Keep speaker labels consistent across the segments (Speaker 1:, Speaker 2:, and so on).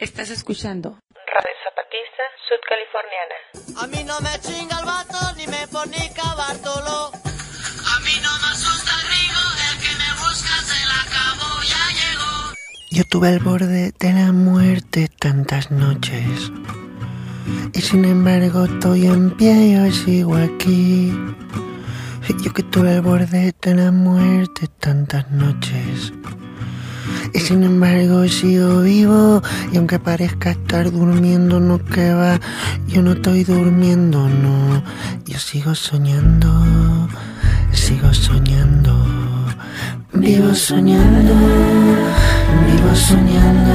Speaker 1: Estás escuchando
Speaker 2: Radio Zapatista Sudcaliforniana.
Speaker 3: A mí no me chinga el vato ni me fornica Bartolo. A mí no me asusta el río, el que me busca se la acabó, ya llegó.
Speaker 4: Yo tuve al borde de la muerte tantas noches. Y sin embargo estoy en pie, yo sigo aquí. Yo que tuve al borde de la muerte tantas noches. Sin embargo sigo vivo y aunque parezca estar durmiendo no que va, yo no estoy durmiendo, no, yo sigo soñando, sigo soñando, vivo soñando, vivo soñando,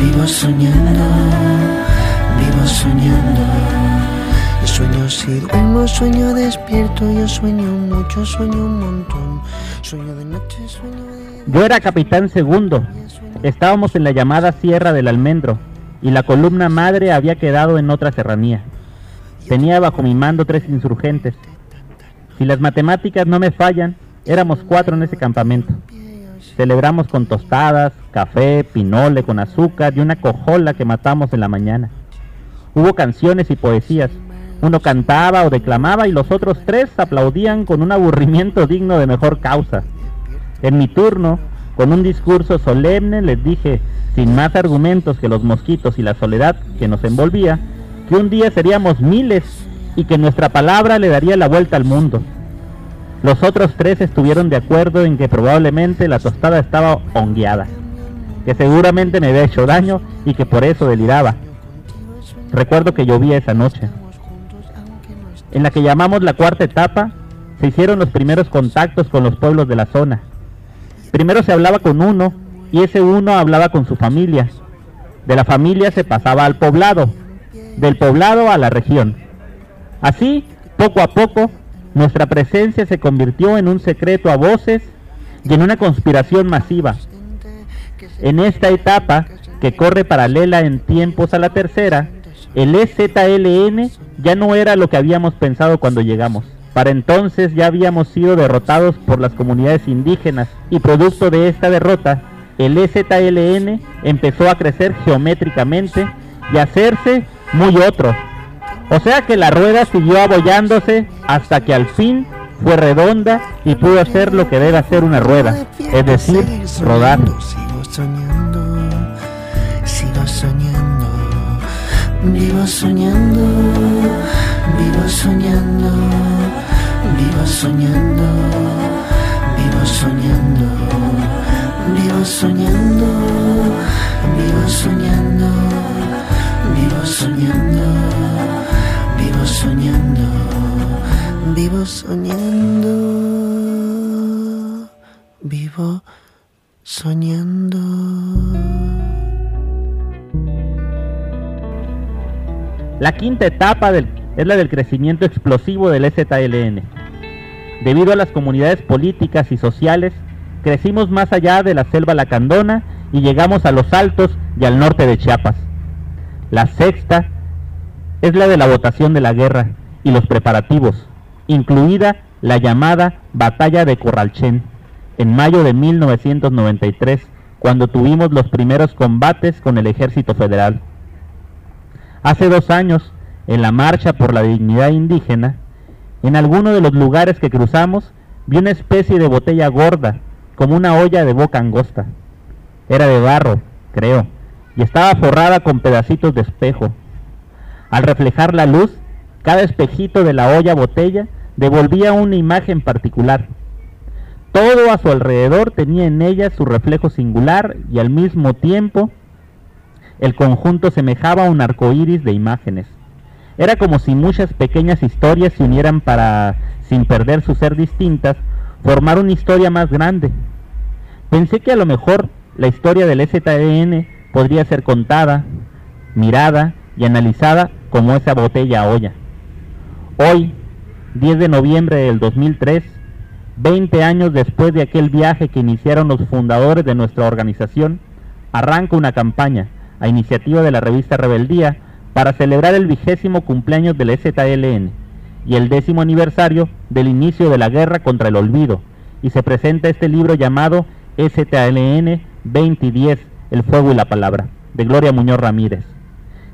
Speaker 4: vivo soñando, vivo soñando. Yo.
Speaker 5: Yo era capitán segundo. Estábamos en la llamada Sierra del Almendro y la columna madre había quedado en otra serranía. Tenía bajo mi mando tres insurgentes. Si las matemáticas no me fallan, éramos cuatro en ese campamento. Celebramos con tostadas, café, pinole con azúcar y una cojola que matamos en la mañana. Hubo canciones y poesías. Uno cantaba o declamaba y los otros tres aplaudían con un aburrimiento digno de mejor causa. En mi turno, con un discurso solemne, les dije, sin más argumentos que los mosquitos y la soledad que nos envolvía, que un día seríamos miles y que nuestra palabra le daría la vuelta al mundo. Los otros tres estuvieron de acuerdo en que probablemente la tostada estaba hongueada, que seguramente me había hecho daño y que por eso deliraba. Recuerdo que llovía esa noche. En la que llamamos la cuarta etapa, se hicieron los primeros contactos con los pueblos de la zona. Primero se hablaba con uno y ese uno hablaba con su familia. De la familia se pasaba al poblado, del poblado a la región. Así, poco a poco, nuestra presencia se convirtió en un secreto a voces y en una conspiración masiva. En esta etapa, que corre paralela en tiempos a la tercera, el EZLN ya no era lo que habíamos pensado cuando llegamos. Para entonces ya habíamos sido derrotados por las comunidades indígenas y producto de esta derrota, el EZLN empezó a crecer geométricamente y a hacerse muy otro. O sea que la rueda siguió abollándose hasta que al fin fue redonda y pudo hacer lo que debe hacer una rueda, es decir, rodar.
Speaker 4: Vivo soñando, vivo soñando, vivo soñando, vivo soñando, vivo soñando, vivo soñando, vivo soñando, vivo soñando, vivo soñando, vivo soñando.
Speaker 5: La quinta etapa es la del crecimiento explosivo del EZLN. Debido a las comunidades políticas y sociales, crecimos más allá de la selva lacandona y llegamos a los altos y al norte de Chiapas. La sexta es la de la votación de la guerra y los preparativos, incluida la llamada Batalla de Corralchen, en mayo de 1993, cuando tuvimos los primeros combates con el ejército federal. Hace dos años, en la marcha por la dignidad indígena, en alguno de los lugares que cruzamos, vi una especie de botella gorda, como una olla de boca angosta. Era de barro, creo, y estaba forrada con pedacitos de espejo. Al reflejar la luz, cada espejito de la olla botella devolvía una imagen particular. Todo a su alrededor tenía en ella su reflejo singular y al mismo tiempo el conjunto semejaba a un arco iris de imágenes. Era como si muchas pequeñas historias se unieran para, sin perder su ser distintas, formar una historia más grande. Pensé que a lo mejor la historia del STN podría ser contada, mirada y analizada como esa botella olla. Hoy, 10 de noviembre del 2003, 20 años después de aquel viaje que iniciaron los fundadores de nuestra organización, arranca una campaña a iniciativa de la revista Rebeldía para celebrar el vigésimo cumpleaños del ZLN y el décimo aniversario del inicio de la guerra contra el olvido, y se presenta este libro llamado ZLN 2010, El fuego y la palabra. de Gloria Muñoz Ramírez.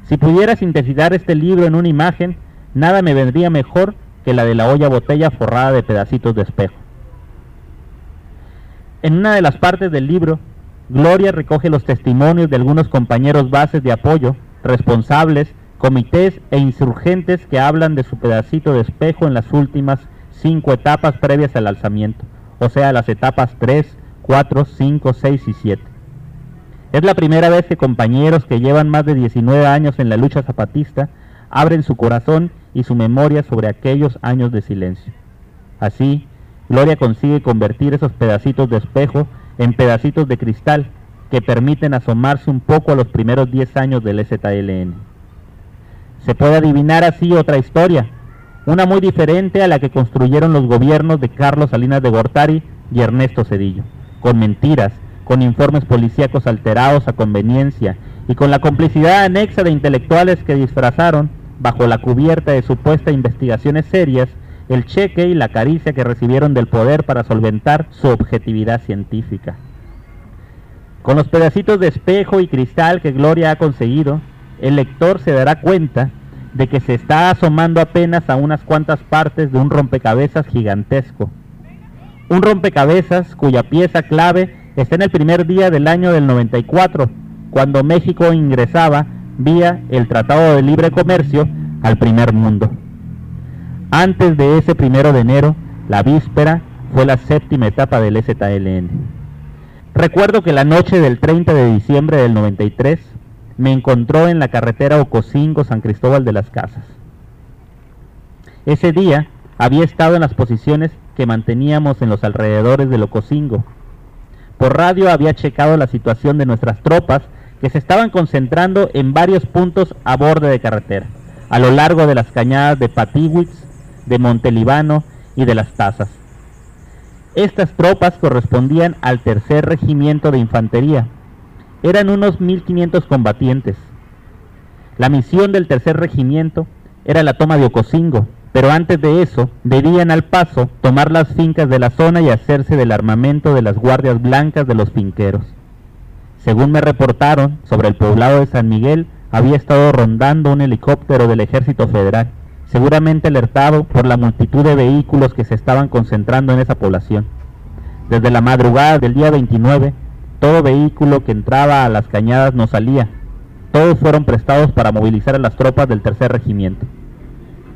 Speaker 5: Si pudiera sintetizar este libro en una imagen, nada me vendría mejor que la de la olla botella forrada de pedacitos de espejo. En una de las partes del libro, Gloria recoge los testimonios de algunos compañeros bases de apoyo, responsables, comités e insurgentes que hablan de su pedacito de espejo en las últimas cinco etapas previas al alzamiento, o sea, las etapas 3, 4, 5, 6 y 7. Es la primera vez que compañeros que llevan más de 19 años en la lucha zapatista abren su corazón y su memoria sobre aquellos años de silencio. Así, Gloria consigue convertir esos pedacitos de espejo en pedacitos de cristal que permiten asomarse un poco a los primeros 10 años del ZLN. Se puede adivinar así otra historia, una muy diferente a la que construyeron los gobiernos de Carlos Salinas de Gortari y Ernesto Cedillo, con mentiras, con informes policíacos alterados a conveniencia y con la complicidad anexa de intelectuales que disfrazaron, bajo la cubierta de supuestas investigaciones serias, el cheque y la caricia que recibieron del poder para solventar su objetividad científica. Con los pedacitos de espejo y cristal que Gloria ha conseguido, el lector se dará cuenta de que se está asomando apenas a unas cuantas partes de un rompecabezas gigantesco. Un rompecabezas cuya pieza clave está en el primer día del año del 94, cuando México ingresaba vía el Tratado de Libre Comercio al primer mundo. Antes de ese primero de enero, la víspera, fue la séptima etapa del ZLN. Recuerdo que la noche del 30 de diciembre del 93, me encontró en la carretera Ocosingo-San Cristóbal de las Casas. Ese día había estado en las posiciones que manteníamos en los alrededores del Ocosingo. Por radio había checado la situación de nuestras tropas que se estaban concentrando en varios puntos a borde de carretera, a lo largo de las cañadas de Patiwitz, de Montelibano y de las Tazas. Estas tropas correspondían al tercer regimiento de infantería, eran unos 1.500 combatientes. La misión del tercer regimiento era la toma de Ocosingo, pero antes de eso debían al paso tomar las fincas de la zona y hacerse del armamento de las guardias blancas de los finqueros. Según me reportaron, sobre el poblado de San Miguel había estado rondando un helicóptero del ejército federal, seguramente alertado por la multitud de vehículos que se estaban concentrando en esa población. Desde la madrugada del día 29, todo vehículo que entraba a las cañadas no salía. Todos fueron prestados para movilizar a las tropas del tercer regimiento.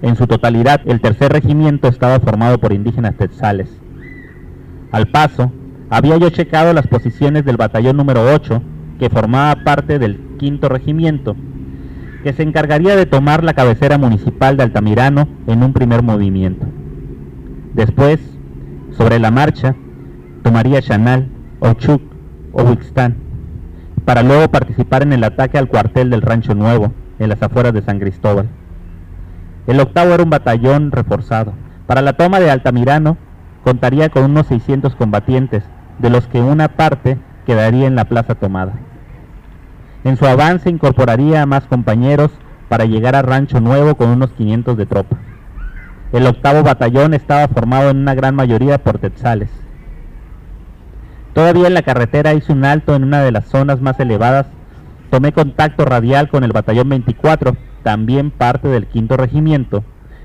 Speaker 5: En su totalidad, el tercer regimiento estaba formado por indígenas tetzales. Al paso, había yo checado las posiciones del batallón número 8, que formaba parte del quinto regimiento, que se encargaría de tomar la cabecera municipal de Altamirano en un primer movimiento. Después, sobre la marcha, tomaría Chanal, Ochuc, o Wixtán, para luego participar en el ataque al cuartel del Rancho Nuevo, en las afueras de San Cristóbal. El octavo era un batallón reforzado. Para la toma de Altamirano contaría con unos 600 combatientes, de los que una parte quedaría en la plaza tomada. En su avance incorporaría a más compañeros para llegar a Rancho Nuevo con unos 500 de tropa. El octavo batallón estaba formado en una gran mayoría por tetzales. Todavía en la carretera hice un alto en una de las zonas más elevadas. Tomé contacto radial con el batallón 24, también parte del quinto regimiento,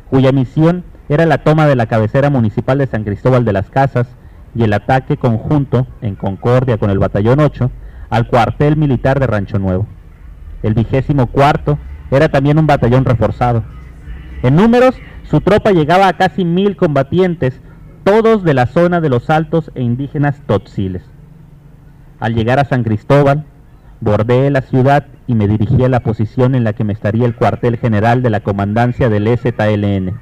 Speaker 5: cuya misión era la toma de la cabecera municipal de San Cristóbal de las Casas y el ataque conjunto, en concordia con el batallón 8, al cuartel militar de Rancho Nuevo. El vigésimo cuarto era también un batallón reforzado. En números, su tropa llegaba a casi mil combatientes, todos de la zona de los altos e indígenas totziles. Al llegar a San Cristóbal, bordeé la ciudad y me dirigí a la posición en la que me estaría el cuartel general de la comandancia del STLN.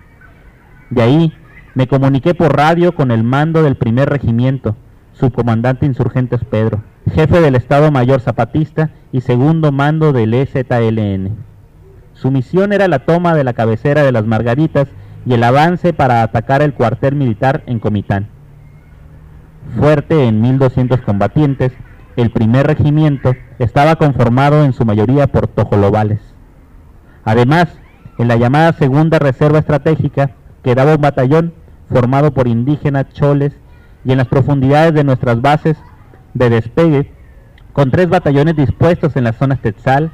Speaker 5: De ahí me comuniqué por radio con el mando del primer regimiento, su comandante insurgentes Pedro, jefe del Estado Mayor Zapatista y segundo mando del STLN. Su misión era la toma de la cabecera de las Margaritas y el avance para atacar el cuartel militar en Comitán. Fuerte en 1.200 combatientes, el primer regimiento estaba conformado en su mayoría por tojolobales. Además, en la llamada Segunda Reserva Estratégica quedaba un batallón formado por indígenas choles y en las profundidades de nuestras bases de despegue Con tres batallones dispuestos en las zonas Tetzal,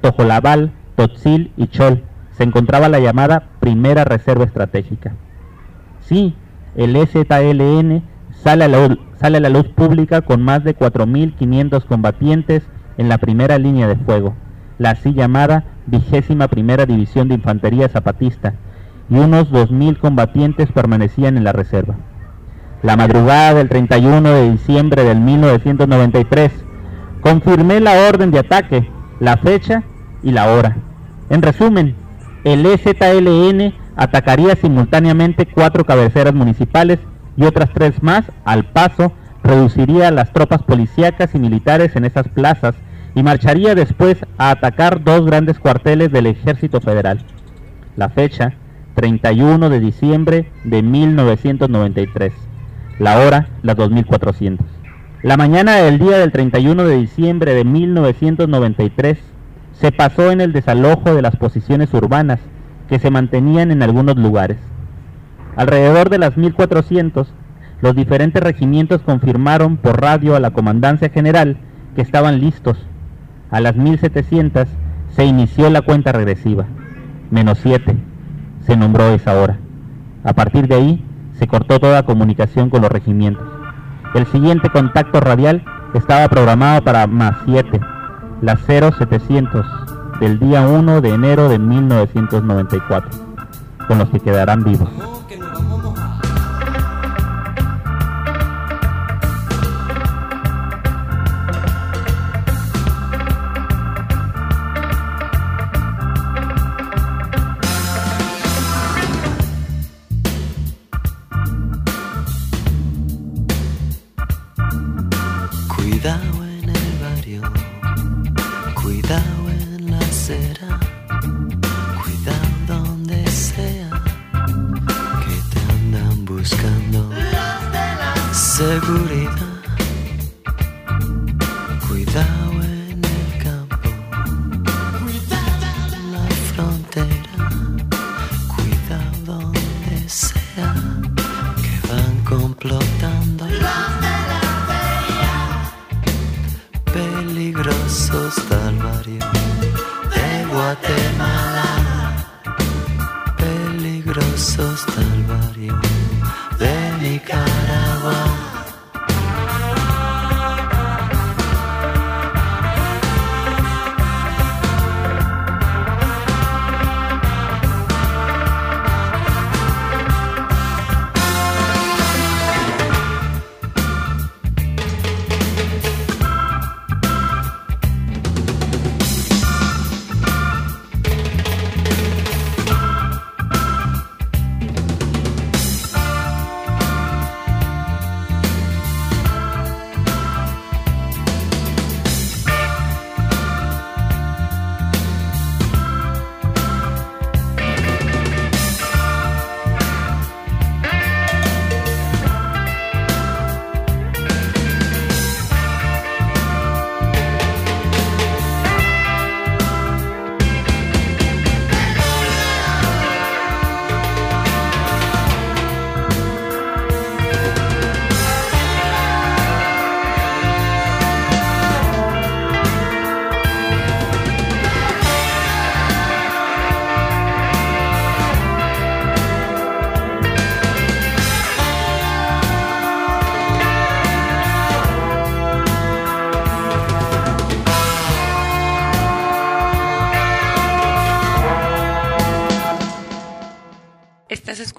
Speaker 5: Tojolabal, Totzil y Chol, se encontraba la llamada Primera Reserva Estratégica. Sí, el EZLN sale a, la, sale a la luz pública con más de 4.500 combatientes en la primera línea de fuego, la así llamada vigésima primera división de infantería zapatista, y unos 2.000 combatientes permanecían en la reserva. La madrugada del 31 de diciembre del 1993, confirmé la orden de ataque, la fecha y la hora. En resumen, el EZLN atacaría simultáneamente cuatro cabeceras municipales y otras tres más al paso, reduciría las tropas policíacas y militares en esas plazas y marcharía después a atacar dos grandes cuarteles del Ejército Federal. La fecha, 31 de diciembre de 1993. La hora, las 2400. La mañana del día del 31 de diciembre de 1993 se pasó en el desalojo de las posiciones urbanas que se mantenían en algunos lugares. Alrededor de las 1400, los diferentes regimientos confirmaron por radio a la Comandancia General que estaban listos. A las 1700 se inició la cuenta regresiva. Menos 7. Se nombró esa hora. A partir de ahí se cortó toda comunicación con los regimientos. El siguiente contacto radial estaba programado para más 7, las 0700 del día 1 de enero de 1994, con los que quedarán vivos. Guatemala.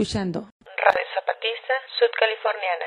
Speaker 2: Escuchando Radio Zapatista Sudcaliforniana.